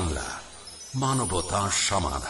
বাংলা মানবতা সমাধান।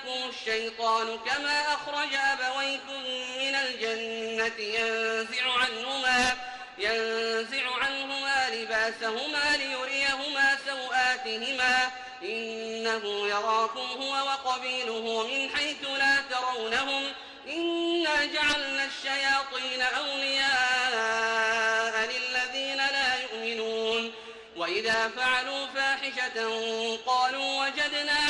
يفتننكم الشيطان كما أخرج أبويكم من الجنة ينزع عنهما ينزع عنهما لباسهما ليريهما سوآتهما إنه يراكم هو وقبيله من حيث لا ترونهم. إنا جعلنا الشياطين أولياء للذين لا يؤمنون. وإذا فعلوا فاحشة قالوا وجدنا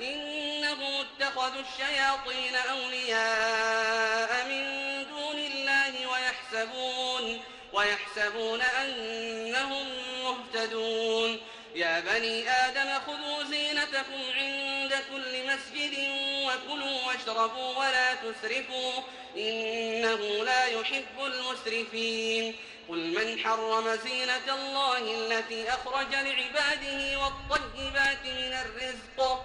إنهم اتخذوا الشياطين أولياء من دون الله ويحسبون ويحسبون أنهم مهتدون. يا بني آدم خذوا زينتكم عند كل مسجد وكلوا واشربوا ولا تسرفوا إنه لا يحب المسرفين. قل من حرم زينة الله التي أخرج لعباده والطيبات من الرزق؟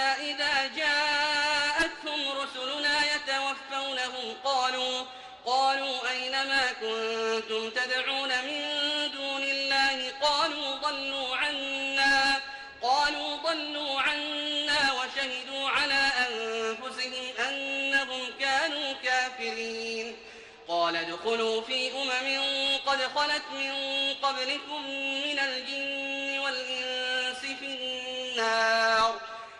إذا جاءتهم رسلنا يتوفونهم قالوا قالوا أين ما كنتم تدعون من دون الله؟ قالوا ضلوا عنا قالوا ضلوا عنا وشهدوا على أنفسهم أنهم كانوا كافرين. قال ادخلوا في أمم قد خلت من قبلكم من الجن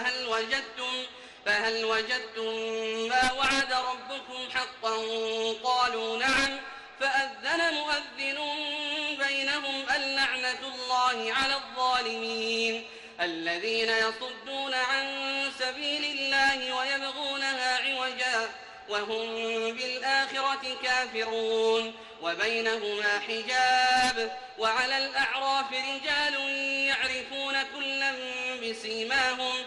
فهل وجدتم فهل وجدتم ما وعد ربكم حقا؟ قالوا نعم. فأذن مؤذن بينهم اللعنة الله على الظالمين. الذين يصدون عن سبيل الله ويبغونها عوجا وهم بالآخرة كافرون. وبينهما حجاب. وعلى الأعراف رجال يعرفون كلا بسيماهم.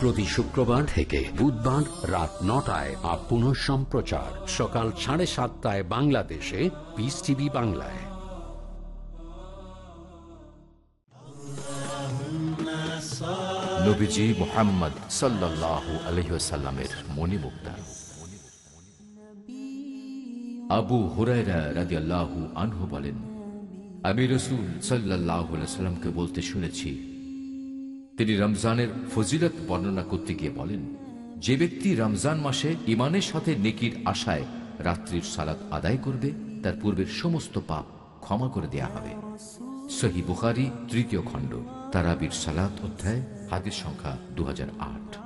প্রতি শুক্রবার থেকে বুধবার রাত নটায় আর পুনঃ সম্প্রচার। সকাল সাড়ে সাতটায় বাংলাদেশে পিস টিভি বাংলায়। মোহাম্মদ আবু হুরায়রা আনহু বলেন, আমি রসুল সাল্লাহ সাল্লামকে বলতে শুনেছি তিনি রমজানের ফজিলত বর্ণনা করতে গিয়ে বলেন, যে ব্যক্তি রমজান মাসে ইমানের সাথে নেকির আশায় রাত্রির সালাত আদায় করবে, তার পূর্বের সমস্ত পাপ ক্ষমা করে দেয়া হবে। সহি বুখারি, তৃতীয় খণ্ড, তারাবির সালাত অধ্যায় হাতের সংখ্যা দু হাজার আট।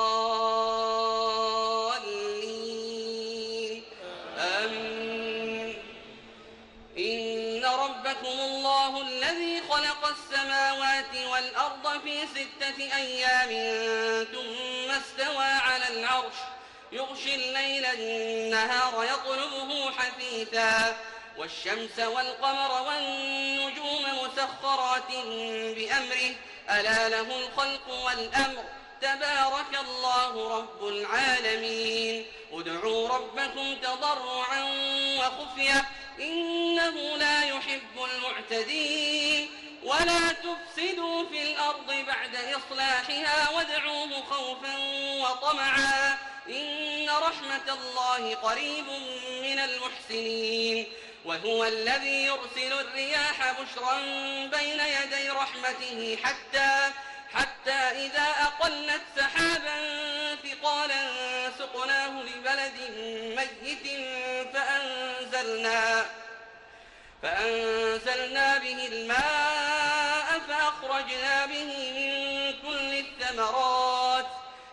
والأرض في ستة أيام ثم استوى على العرش. يغشي الليل النهار يطلبه حثيثا. والشمس والقمر والنجوم مسخرات بأمره. ألا له الخلق والأمر. تبارك الله رب العالمين. ادعوا ربكم تضرعا وخفية إنه لا يحب المعتدين. ولا تفسدوا في الأرض بعد إصلاحها وادعوه خوفا وطمعا إن رحمة الله قريب من المحسنين وهو الذي يرسل الرياح بشرا بين يدي رحمته حتى حتى إذا أقلت سحابا ثقالا سقناه لبلد ميت فأنزلنا فأنزلنا به الماء فأخرجنا به من كل الثمرات.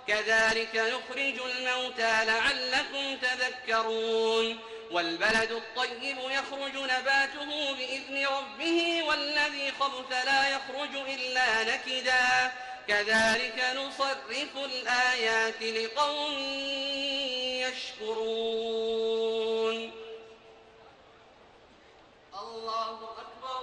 كذلك نخرج الموتى لعلكم تذكرون. والبلد الطيب يخرج نباته بإذن ربه والذي خبث لا يخرج إلا نكدا. كذلك نصرف الآيات لقوم يشكرون الله أكبر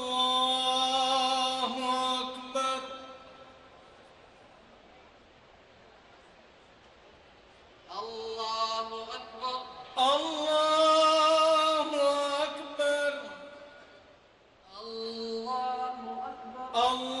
Allah.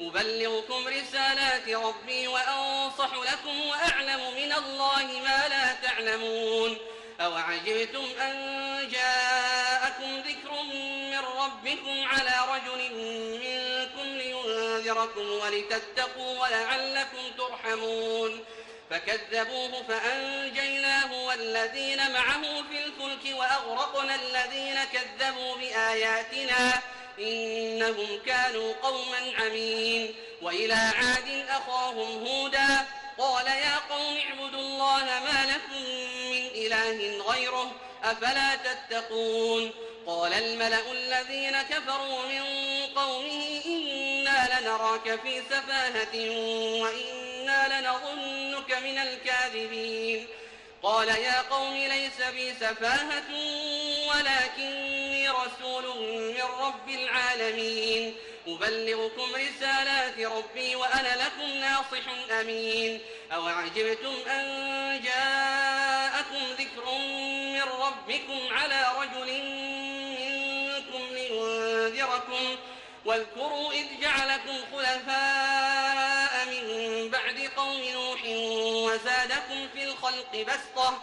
أبلغكم رسالات ربي وأنصح لكم وأعلم من الله ما لا تعلمون أوعجبتم أن جاءكم ذكر من ربكم على رجل منكم لينذركم ولتتقوا ولعلكم ترحمون فكذبوه فأنجيناه والذين معه في الفلك وأغرقنا الذين كذبوا بآياتنا إنهم كانوا قوما عمين. وإلى عاد أخاهم هودا قال يا قوم اعبدوا الله ما لكم من إله غيره أفلا تتقون. قال الملأ الذين كفروا من قومه إنا لنراك في سفاهة وإنا لنظنك من الكاذبين. قال يا قوم ليس بي سفاهة ولكني رسول من رب العالمين. أبلغكم رسالات ربي وأنا لكم ناصح أمين. أوعجبتم أن جاءكم ذكر من ربكم على رجل منكم لينذركم. واذكروا إذ جعلكم خلفاء من بعد قوم نوح وزادكم في الخلق بسطة.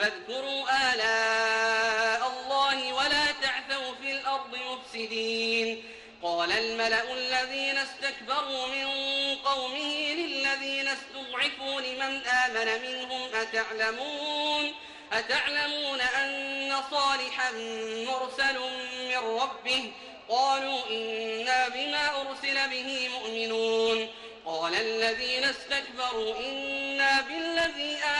فاذكروا آلاء الله ولا تعثوا في الأرض مفسدين. قال الملأ الذين استكبروا من قومه للذين استضعفوا لمن آمن منهم أتعلمون؟ أتعلمون أن صالحا مرسل من ربه؟ قالوا إنا بما أرسل به مؤمنون. قال الذين استكبروا إنا بالذي آمنتم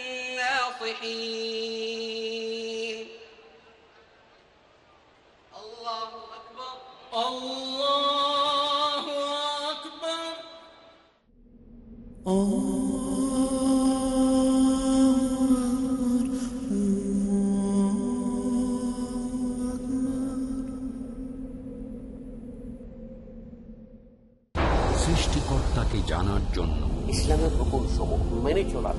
الناصحين الله أكبر الله أكبر সৃষ্টিকর্তাকে জানার জন্য ইসলামের হুকুম সমূহ মেনে চলার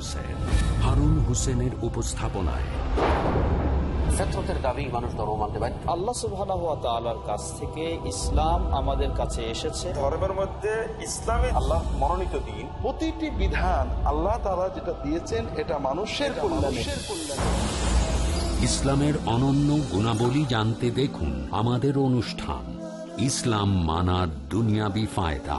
হুসেন হারুন হুসেনের উপস্থাপনায়। ফেতরতের দাবি মানুষ ধর্ম মানতে পারে আল্লাহ সুবহানাহু ওয়া তাআলার কাছ থেকে ইসলাম আমাদের কাছে এসেছে। ধর্মের মধ্যে ইসলামে আল্লাহ মনোনীত দিন। প্রতিটি বিধান আল্লাহ তারা যেটা দিয়েছেন এটা মানুষের কল্যাণে। ইসলামের অনন্য গুণাবলী জানতে দেখুন আমাদের অনুষ্ঠান ইসলাম মানার দুনিয়াবি ফায়দা।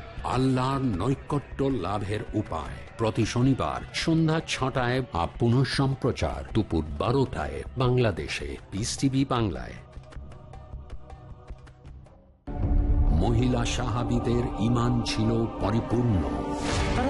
আল্লাহর নৈকট্য লাভের উপায়। প্রতি শনিবার সন্ধ্যা ছটায় বা পুনঃ সম্প্রচার দুপুর বারোটায় বাংলাদেশে। পিস টিভি বাংলায়। মহিলা সাহাবিদের ইমান ছিল পরিপূর্ণ।